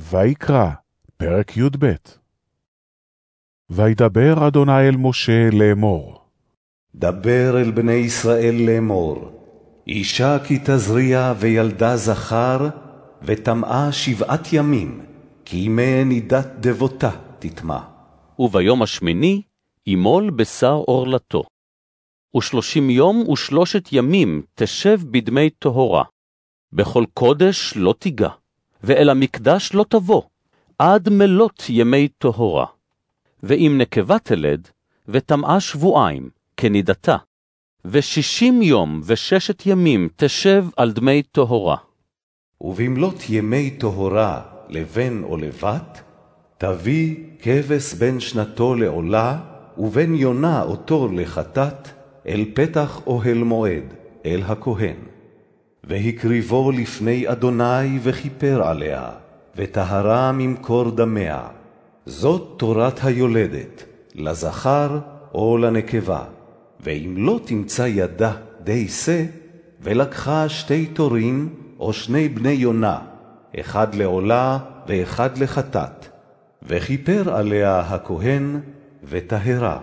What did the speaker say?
ויקרא, פרק י"ב וידבר אדוני אל משה לאמור. דבר אל בני ישראל לאמור, אישה כי תזריע וילדה זכר, וטמאה שבעת ימים, כי ימי נידת דבותה תטמא. וביום השמיני ימול בשר עורלתו. ושלושים יום ושלושת ימים תשב בדמי טהרה. בכל קודש לא תיגע, ואל המקדש לא תבוא, עד מלות ימי טהרה. ואם נקבה תלד, וטמאה שבועיים, כנידתה, ושישים יום וששת ימים תשב על דמי טהרה. ובמלאת ימי טהרה לבן או לבת, תביא כבש בן שנתו לעולה, ובן יונה או תור לחטאת, אל פתח אוהל מועד, אל הכהן. והקריבו לפני אדוני וכיפר עליה, וטהרה ממקור דמיה. זאת תורת היולדת, לזכר או לנקבה. ואם לא תמצא ידה די שא, ולקחה שתי תורים או שני בני יונה, אחד לעולה ואחד לחטאת, וכיפר עליה הכהן, וטהרה.